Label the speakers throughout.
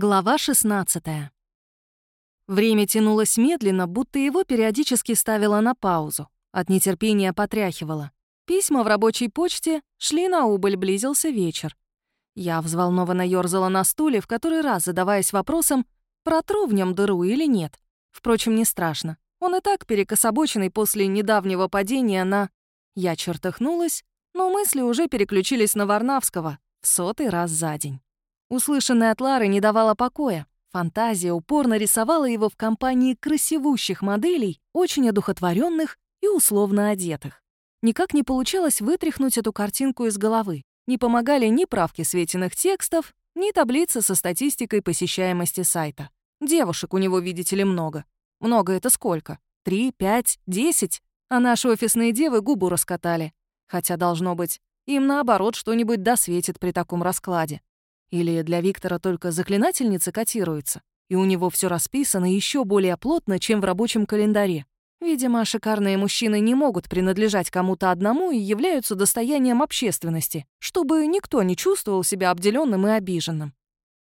Speaker 1: Глава 16 Время тянулось медленно, будто его периодически ставило на паузу. От нетерпения потряхивало. Письма в рабочей почте шли на убыль, близился вечер. Я взволнованно ёрзала на стуле, в который раз задаваясь вопросом, протру в нем дыру или нет. Впрочем, не страшно. Он и так перекособоченный после недавнего падения на... Я чертыхнулась, но мысли уже переключились на Варнавского в сотый раз за день. Услышанное от Лары не давало покоя. Фантазия упорно рисовала его в компании красивущих моделей, очень одухотворенных и условно одетых. Никак не получалось вытряхнуть эту картинку из головы. Не помогали ни правки светиных текстов, ни таблица со статистикой посещаемости сайта. Девушек у него, видите ли, много. Много это сколько? Три, пять, десять? А наши офисные девы губу раскатали. Хотя, должно быть, им наоборот что-нибудь досветит при таком раскладе. Или для Виктора только заклинательницы котируются, и у него все расписано еще более плотно, чем в рабочем календаре. Видимо, шикарные мужчины не могут принадлежать кому-то одному и являются достоянием общественности, чтобы никто не чувствовал себя обделенным и обиженным.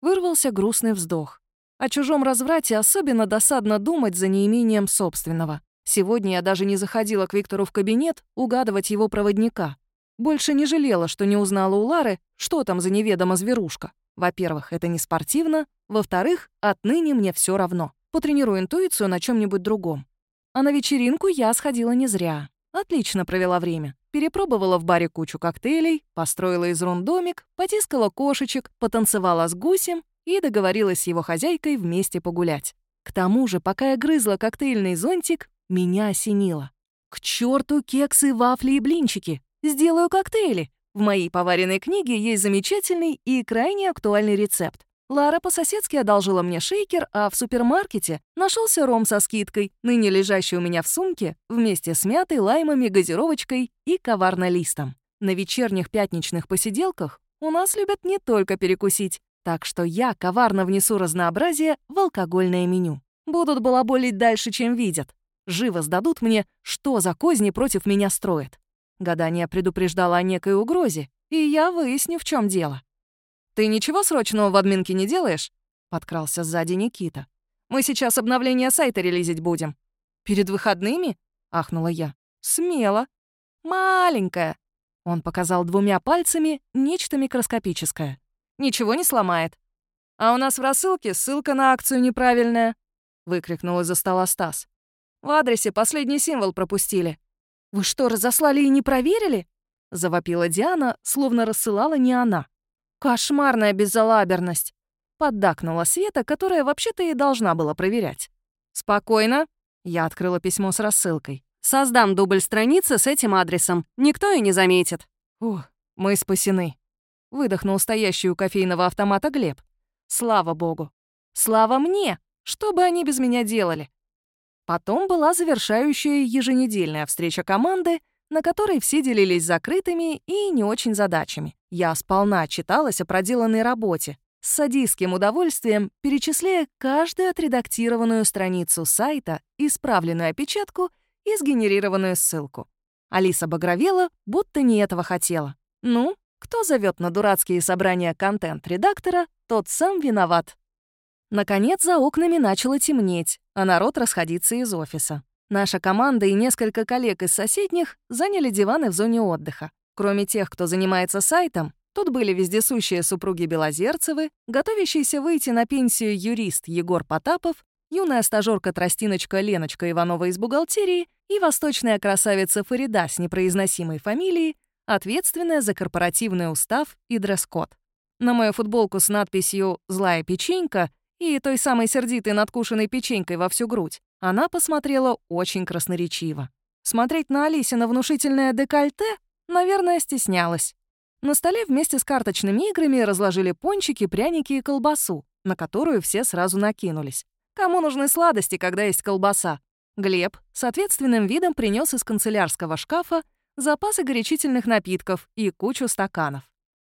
Speaker 1: Вырвался грустный вздох. О чужом разврате особенно досадно думать за неимением собственного. Сегодня я даже не заходила к Виктору в кабинет угадывать его проводника. Больше не жалела, что не узнала у Лары, что там за неведомо зверушка. Во-первых, это не спортивно. Во-вторых, отныне мне все равно. Потренирую интуицию на чем нибудь другом. А на вечеринку я сходила не зря. Отлично провела время. Перепробовала в баре кучу коктейлей, построила из рун домик, потискала кошечек, потанцевала с гусем и договорилась с его хозяйкой вместе погулять. К тому же, пока я грызла коктейльный зонтик, меня осенило. К черту кексы, вафли и блинчики! Сделаю коктейли. В моей поваренной книге есть замечательный и крайне актуальный рецепт. Лара по-соседски одолжила мне шейкер, а в супермаркете нашелся ром со скидкой, ныне лежащий у меня в сумке, вместе с мятой, лаймами, газировочкой и коварно-листом. На вечерних пятничных посиделках у нас любят не только перекусить, так что я коварно внесу разнообразие в алкогольное меню. Будут балаболить дальше, чем видят. Живо сдадут мне, что за козни против меня строят. Гадание предупреждало о некой угрозе, и я выясню, в чем дело. «Ты ничего срочного в админке не делаешь?» — подкрался сзади Никита. «Мы сейчас обновление сайта релизить будем». «Перед выходными?» — ахнула я. «Смело. Маленькая». Он показал двумя пальцами нечто микроскопическое. «Ничего не сломает». «А у нас в рассылке ссылка на акцию неправильная», — выкрикнул из-за стола Стас. «В адресе последний символ пропустили. «Вы что, разослали и не проверили?» — завопила Диана, словно рассылала не она. «Кошмарная безалаберность!» — поддакнула Света, которая вообще-то и должна была проверять. «Спокойно!» — я открыла письмо с рассылкой. «Создам дубль страницы с этим адресом. Никто и не заметит». «Ух, мы спасены!» — выдохнул стоящий у кофейного автомата Глеб. «Слава богу! Слава мне! Что бы они без меня делали? Потом была завершающая еженедельная встреча команды, на которой все делились закрытыми и не очень задачами. Я сполна читалась о проделанной работе, с садистским удовольствием перечисляя каждую отредактированную страницу сайта, исправленную опечатку и сгенерированную ссылку. Алиса багровела, будто не этого хотела. Ну, кто зовет на дурацкие собрания контент-редактора, тот сам виноват. Наконец, за окнами начало темнеть, а народ расходиться из офиса. Наша команда и несколько коллег из соседних заняли диваны в зоне отдыха. Кроме тех, кто занимается сайтом, тут были вездесущие супруги Белозерцевы, готовящийся выйти на пенсию юрист Егор Потапов, юная стажёрка-тростиночка Леночка Иванова из бухгалтерии и восточная красавица Фарида с непроизносимой фамилией, ответственная за корпоративный устав и дресс-код. На мою футболку с надписью «Злая печенька» и той самой сердитой надкушенной печенькой во всю грудь, она посмотрела очень красноречиво. Смотреть на Алисина внушительное декольте, наверное, стеснялась. На столе вместе с карточными играми разложили пончики, пряники и колбасу, на которую все сразу накинулись. Кому нужны сладости, когда есть колбаса? Глеб с ответственным видом принес из канцелярского шкафа запасы горячительных напитков и кучу стаканов.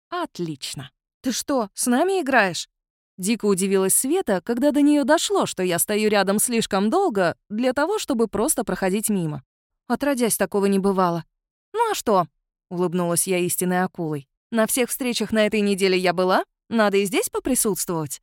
Speaker 1: «Отлично. Ты что, с нами играешь?» Дико удивилась Света, когда до нее дошло, что я стою рядом слишком долго для того, чтобы просто проходить мимо. Отродясь, такого не бывало. «Ну а что?» — улыбнулась я истинной акулой. «На всех встречах на этой неделе я была, надо и здесь поприсутствовать».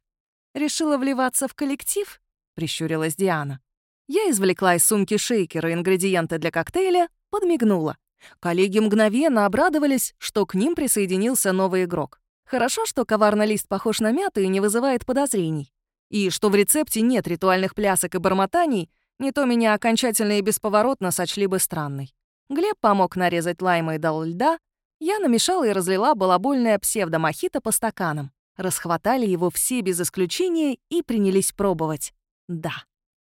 Speaker 1: Решила вливаться в коллектив?» — прищурилась Диана. Я извлекла из сумки шейкера ингредиенты для коктейля, подмигнула. Коллеги мгновенно обрадовались, что к ним присоединился новый игрок. Хорошо, что коварный лист похож на мяту и не вызывает подозрений. И что в рецепте нет ритуальных плясок и бормотаний, не то меня окончательно и бесповоротно сочли бы странной. Глеб помог нарезать лайма и дал льда, я намешала и разлила балабольное псевдомохито по стаканам. Расхватали его все без исключения и принялись пробовать. Да.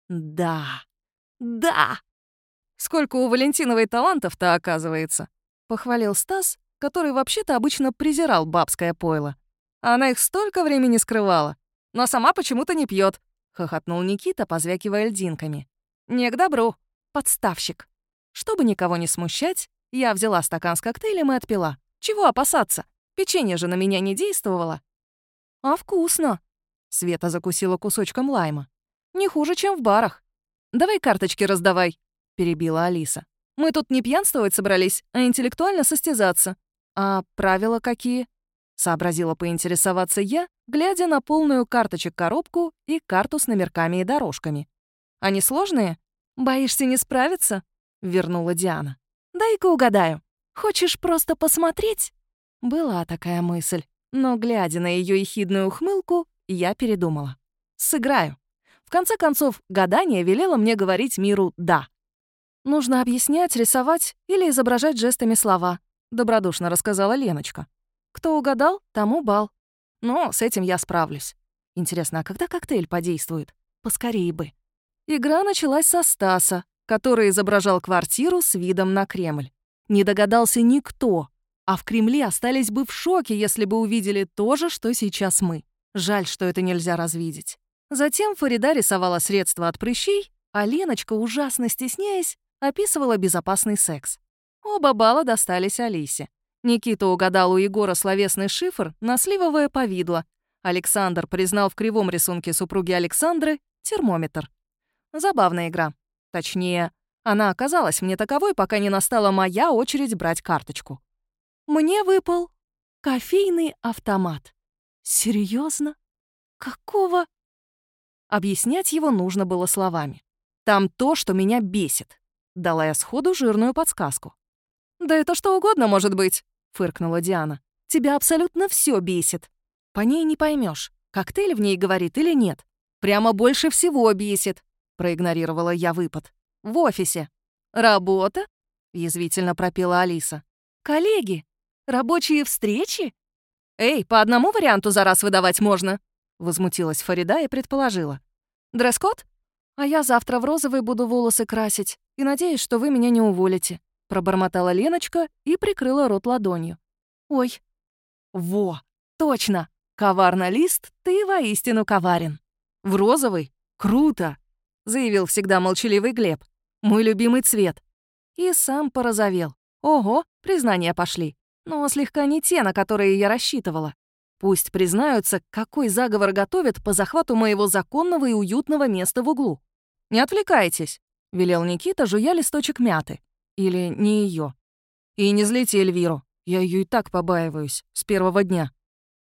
Speaker 1: Да. Да! Сколько у Валентиновой талантов-то оказывается, похвалил Стас, который вообще-то обычно презирал бабское пойло. Она их столько времени скрывала, но сама почему-то не пьет, хохотнул Никита, позвякивая льдинками. Не к добру, подставщик. Чтобы никого не смущать, я взяла стакан с коктейлем и отпила. Чего опасаться? Печенье же на меня не действовало. А вкусно. Света закусила кусочком лайма. Не хуже, чем в барах. Давай карточки раздавай, перебила Алиса. Мы тут не пьянствовать собрались, а интеллектуально состязаться. А правила какие? Сообразила поинтересоваться я, глядя на полную карточек коробку и карту с номерками и дорожками. Они сложные? Боишься не справиться? Вернула Диана. Дай-ка угадаю. Хочешь просто посмотреть? Была такая мысль, но, глядя на ее ехидную ухмылку, я передумала. Сыграю. В конце концов, гадание велело мне говорить миру «да». Нужно объяснять, рисовать или изображать жестами слова, добродушно рассказала Леночка. Кто угадал, тому бал. Но с этим я справлюсь. Интересно, а когда коктейль подействует? Поскорее бы. Игра началась со Стаса, который изображал квартиру с видом на Кремль. Не догадался никто, а в Кремле остались бы в шоке, если бы увидели то же, что сейчас мы. Жаль, что это нельзя развидеть. Затем Фарида рисовала средства от прыщей, а Леночка, ужасно стесняясь, описывала безопасный секс. Оба балла достались Алисе. Никита угадал у Егора словесный шифр на сливовое повидло. Александр признал в кривом рисунке супруги Александры термометр. Забавная игра. Точнее, она оказалась мне таковой, пока не настала моя очередь брать карточку. Мне выпал кофейный автомат. Серьезно? Какого? Объяснять его нужно было словами. Там то, что меня бесит. Дала я сходу жирную подсказку. «Да это что угодно может быть», — фыркнула Диана. «Тебя абсолютно все бесит. По ней не поймешь, коктейль в ней говорит или нет. Прямо больше всего бесит», — проигнорировала я выпад. «В офисе». «Работа?» — язвительно пропела Алиса. «Коллеги? Рабочие встречи?» «Эй, по одному варианту за раз выдавать можно?» — возмутилась Фарида и предположила. «Дресс-код? А я завтра в розовый буду волосы красить и надеюсь, что вы меня не уволите», — пробормотала Леночка и прикрыла рот ладонью. «Ой». «Во, точно! Коварно лист, ты воистину коварен». «В розовый? Круто!» — заявил всегда молчаливый Глеб. «Мой любимый цвет». И сам порозовел. Ого, признания пошли. Но слегка не те, на которые я рассчитывала. Пусть признаются, какой заговор готовят по захвату моего законного и уютного места в углу. «Не отвлекайтесь», — велел Никита, жуя листочек мяты. Или не ее. «И не злите Эльвиру. Я ее и так побаиваюсь. С первого дня».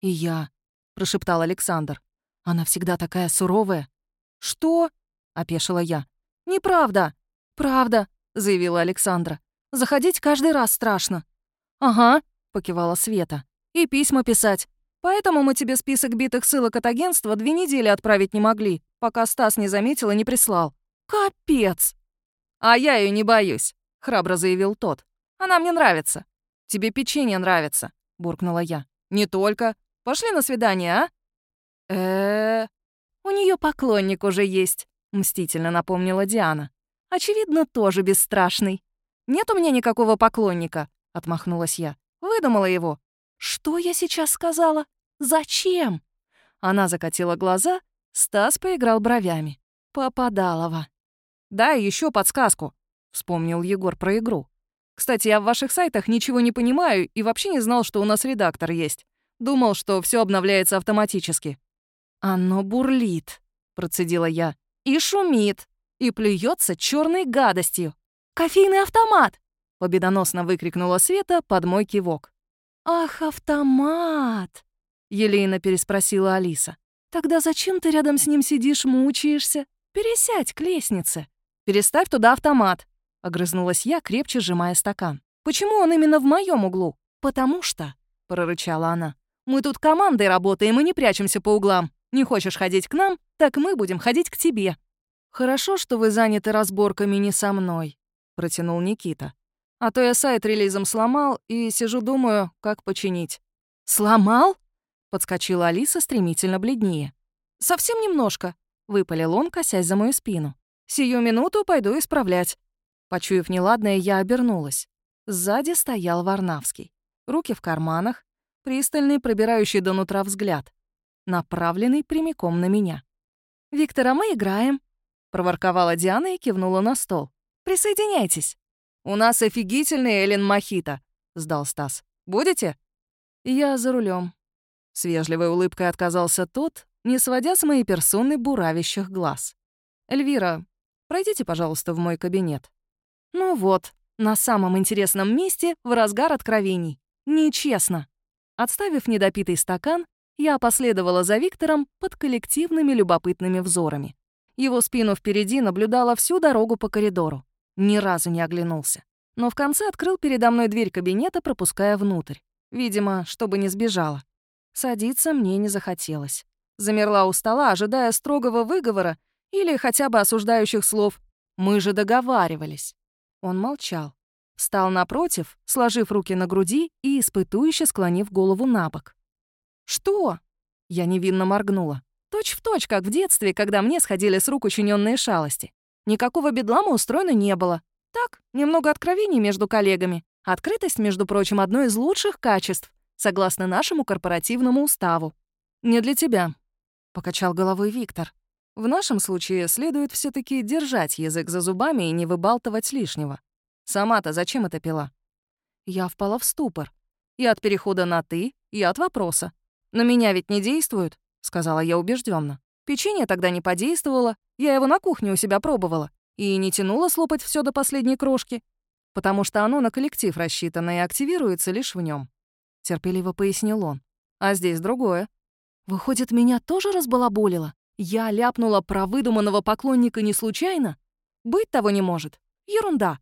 Speaker 1: «И я», — прошептал Александр. «Она всегда такая суровая». «Что?» — опешила я. «Неправда». «Правда», — заявила Александра. «Заходить каждый раз страшно». «Ага», — покивала Света. «И письма писать. Поэтому мы тебе список битых ссылок от агентства две недели отправить не могли, пока Стас не заметил и не прислал. Капец!» «А я ее не боюсь», — храбро заявил тот. «Она мне нравится». «Тебе печенье нравится», — буркнула я. «Не только. Пошли на свидание, а?» э «У нее поклонник уже есть», — мстительно напомнила Диана. «Очевидно, тоже бесстрашный». «Нет у меня никакого поклонника», — отмахнулась я. «Выдумала его». «Что я сейчас сказала? Зачем?» Она закатила глаза, Стас поиграл бровями. «Попадалова». «Дай еще подсказку», — вспомнил Егор про игру. «Кстати, я в ваших сайтах ничего не понимаю и вообще не знал, что у нас редактор есть. Думал, что все обновляется автоматически». «Оно бурлит», — процедила я. «И шумит, и плюется черной гадостью. Кофейный автомат!» — победоносно выкрикнула Света под мой кивок. «Ах, автомат!» — елейно переспросила Алиса. Тогда зачем ты рядом с ним сидишь, мучаешься? Пересядь к лестнице. Переставь туда автомат, огрызнулась я, крепче сжимая стакан. Почему он именно в моем углу? Потому что, прорычала она. Мы тут командой работаем и не прячемся по углам. Не хочешь ходить к нам, так мы будем ходить к тебе. Хорошо, что вы заняты разборками не со мной, протянул Никита. А то я сайт релизом сломал и сижу думаю, как починить. Сломал? подскочила Алиса стремительно бледнее. Совсем немножко, выпалил он, косясь за мою спину. Сию минуту пойду исправлять. Почуяв неладное, я обернулась. Сзади стоял Варнавский. Руки в карманах, пристальный, пробирающий до нутра взгляд, направленный прямиком на меня. «Виктора, мы играем», — проворковала Диана и кивнула на стол. «Присоединяйтесь». «У нас офигительный Эллен Мохито», — сдал Стас. «Будете?» «Я за рулем. С вежливой улыбкой отказался тот, не сводя с моей персоны буравящих глаз. «Эльвира, пройдите, пожалуйста, в мой кабинет». Ну вот, на самом интересном месте в разгар откровений. Нечестно. Отставив недопитый стакан, я последовала за Виктором под коллективными любопытными взорами. Его спину впереди наблюдала всю дорогу по коридору. Ни разу не оглянулся. Но в конце открыл передо мной дверь кабинета, пропуская внутрь. Видимо, чтобы не сбежала. Садиться мне не захотелось. Замерла у стола, ожидая строгого выговора или хотя бы осуждающих слов. Мы же договаривались. Он молчал. Встал напротив, сложив руки на груди и испытующе склонив голову на бок. «Что?» Я невинно моргнула. Точь в точь, как в детстве, когда мне сходили с рук учиненные шалости. Никакого бедлама устроено не было. Так, немного откровений между коллегами. Открытость, между прочим, одно из лучших качеств, согласно нашему корпоративному уставу. «Не для тебя», — покачал головой Виктор. «В нашем случае следует все таки держать язык за зубами и не выбалтывать лишнего. Сама-то зачем это пила?» Я впала в ступор. И от перехода на «ты», и от вопроса. «На меня ведь не действуют», — сказала я убежденно. Печенье тогда не подействовало, я его на кухне у себя пробовала. И не тянула слопать все до последней крошки, потому что оно на коллектив рассчитано и активируется лишь в нем. терпеливо пояснил он. А здесь другое. Выходит, меня тоже разбалаболило? Я ляпнула про выдуманного поклонника не случайно? Быть того не может. Ерунда.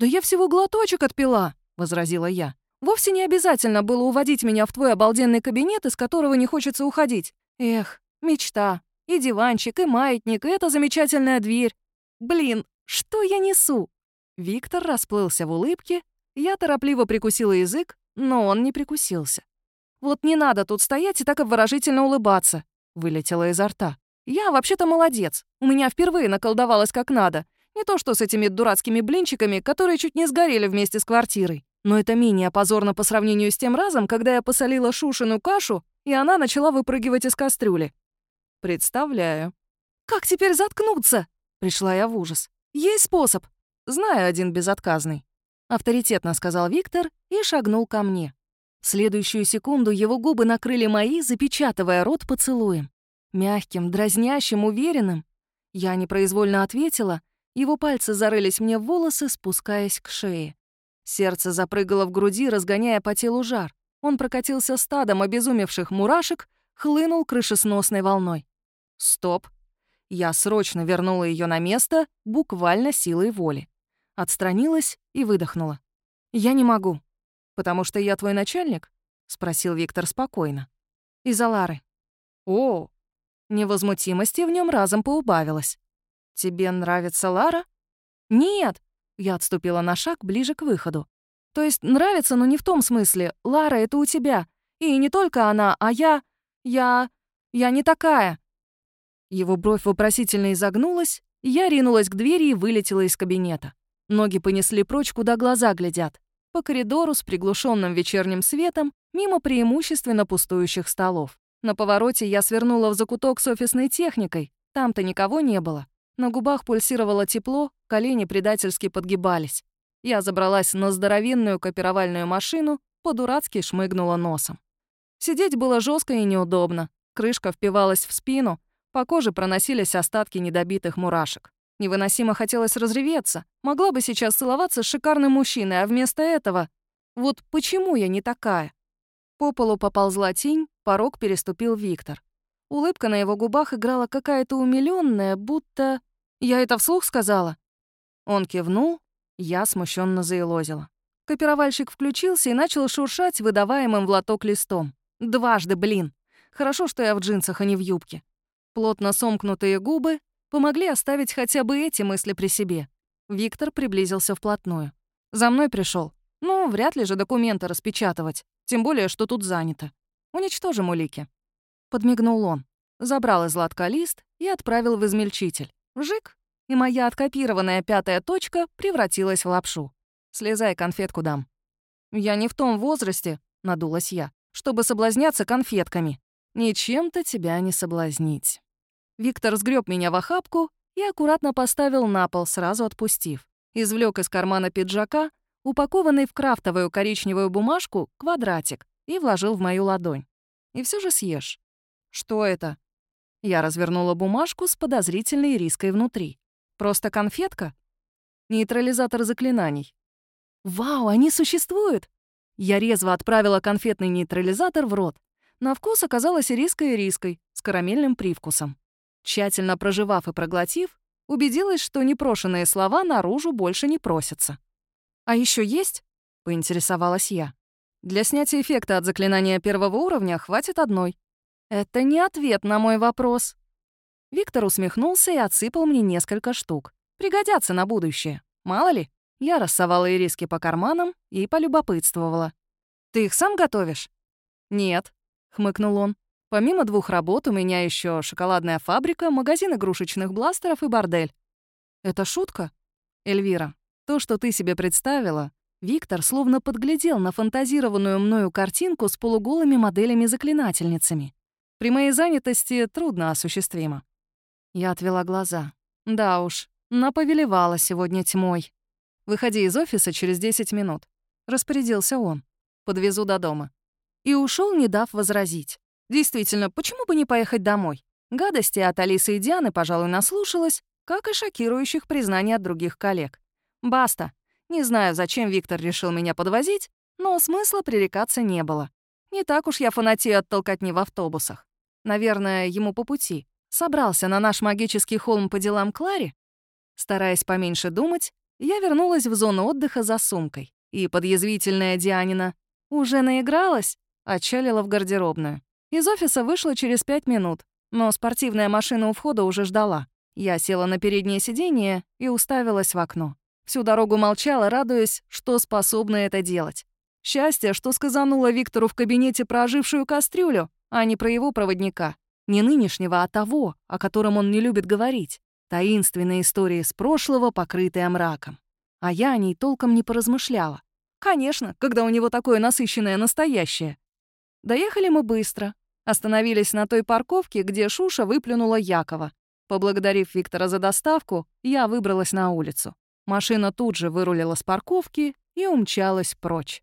Speaker 1: «Да я всего глоточек отпила», — возразила я. «Вовсе не обязательно было уводить меня в твой обалденный кабинет, из которого не хочется уходить. Эх, мечта. И диванчик, и маятник, и эта замечательная дверь. Блин, что я несу?» Виктор расплылся в улыбке, я торопливо прикусила язык, но он не прикусился. «Вот не надо тут стоять и так обворожительно улыбаться», — вылетело изо рта. «Я вообще-то молодец. У меня впервые наколдовалось как надо. Не то что с этими дурацкими блинчиками, которые чуть не сгорели вместе с квартирой. Но это менее позорно по сравнению с тем разом, когда я посолила Шушину кашу, и она начала выпрыгивать из кастрюли. Представляю. «Как теперь заткнуться?» — пришла я в ужас. «Есть способ». «Знаю один безотказный», — авторитетно сказал Виктор и шагнул ко мне. В следующую секунду его губы накрыли мои, запечатывая рот поцелуем. Мягким, дразнящим, уверенным. Я непроизвольно ответила — его пальцы зарылись мне в волосы, спускаясь к шее. Сердце запрыгало в груди, разгоняя по телу жар. Он прокатился стадом обезумевших мурашек, хлынул крышесносной волной. Стоп. Я срочно вернула ее на место, буквально силой воли. Отстранилась и выдохнула. «Я не могу». «Потому что я твой начальник?» — спросил Виктор спокойно. «Из-за Лары». «О!» Невозмутимости в нем разом поубавилось. «Тебе нравится Лара?» «Нет!» — я отступила на шаг ближе к выходу. «То есть нравится, но не в том смысле. Лара — это у тебя. И не только она, а я... Я... Я не такая». Его бровь вопросительно изогнулась, я ринулась к двери и вылетела из кабинета. Ноги понесли прочь, куда глаза глядят. По коридору с приглушенным вечерним светом, мимо преимущественно пустующих столов. На повороте я свернула в закуток с офисной техникой. Там-то никого не было. На губах пульсировало тепло, колени предательски подгибались. Я забралась на здоровенную копировальную машину, по-дурацки шмыгнула носом. Сидеть было жестко и неудобно. Крышка впивалась в спину, по коже проносились остатки недобитых мурашек. Невыносимо хотелось разреветься. Могла бы сейчас целоваться с шикарным мужчиной, а вместо этого... Вот почему я не такая? По полу поползла тень, порог переступил Виктор. Улыбка на его губах играла какая-то умилённая, будто... «Я это вслух сказала?» Он кивнул, я смущенно заелозила. Копировальщик включился и начал шуршать выдаваемым в лоток листом. Дважды, блин. Хорошо, что я в джинсах, а не в юбке. Плотно сомкнутые губы помогли оставить хотя бы эти мысли при себе. Виктор приблизился вплотную. За мной пришел. Ну, вряд ли же документы распечатывать. Тем более, что тут занято. Уничтожим улики. Подмигнул он. Забрал из лотка лист и отправил в измельчитель. Вжик, и моя откопированная пятая точка превратилась в лапшу. Слезай, конфетку дам. «Я не в том возрасте», — надулась я, «чтобы соблазняться конфетками. Ничем-то тебя не соблазнить». Виктор сгреб меня в охапку и аккуратно поставил на пол, сразу отпустив. Извлек из кармана пиджака упакованный в крафтовую коричневую бумажку квадратик и вложил в мою ладонь. «И все же съешь». «Что это?» Я развернула бумажку с подозрительной риской внутри. «Просто конфетка?» «Нейтрализатор заклинаний». «Вау, они существуют!» Я резво отправила конфетный нейтрализатор в рот. На вкус оказалась риской и риской, с карамельным привкусом. Тщательно проживав и проглотив, убедилась, что непрошенные слова наружу больше не просятся. «А еще есть?» — поинтересовалась я. «Для снятия эффекта от заклинания первого уровня хватит одной». «Это не ответ на мой вопрос». Виктор усмехнулся и отсыпал мне несколько штук. «Пригодятся на будущее. Мало ли». Я рассовала ириски по карманам и полюбопытствовала. «Ты их сам готовишь?» «Нет», — хмыкнул он. Помимо двух работ у меня еще шоколадная фабрика, магазин игрушечных бластеров и бордель. Это шутка? Эльвира, то, что ты себе представила, Виктор словно подглядел на фантазированную мною картинку с полуголыми моделями-заклинательницами. При моей занятости трудно осуществимо. Я отвела глаза. Да уж, наповелевала сегодня тьмой. Выходи из офиса через 10 минут. Распорядился он. Подвезу до дома. И ушел, не дав возразить. Действительно, почему бы не поехать домой? Гадости от Алисы и Дианы, пожалуй, наслушалась, как и шокирующих признаний от других коллег. Баста. Не знаю, зачем Виктор решил меня подвозить, но смысла пререкаться не было. Не так уж я фанатею от толкотни в автобусах. Наверное, ему по пути. Собрался на наш магический холм по делам Кларе? Стараясь поменьше думать, я вернулась в зону отдыха за сумкой. И подъязвительная Дианина «Уже наигралась?» отчалила в гардеробную. Из офиса вышла через пять минут, но спортивная машина у входа уже ждала. Я села на переднее сиденье и уставилась в окно. Всю дорогу молчала, радуясь, что способна это делать. Счастье, что сказанула Виктору в кабинете про ожившую кастрюлю, а не про его проводника. Не нынешнего, а того, о котором он не любит говорить. Таинственные истории с прошлого, покрытые мраком. А я о ней толком не поразмышляла. Конечно, когда у него такое насыщенное настоящее. Доехали мы быстро. Остановились на той парковке, где Шуша выплюнула Якова. Поблагодарив Виктора за доставку, я выбралась на улицу. Машина тут же вырулила с парковки и умчалась прочь.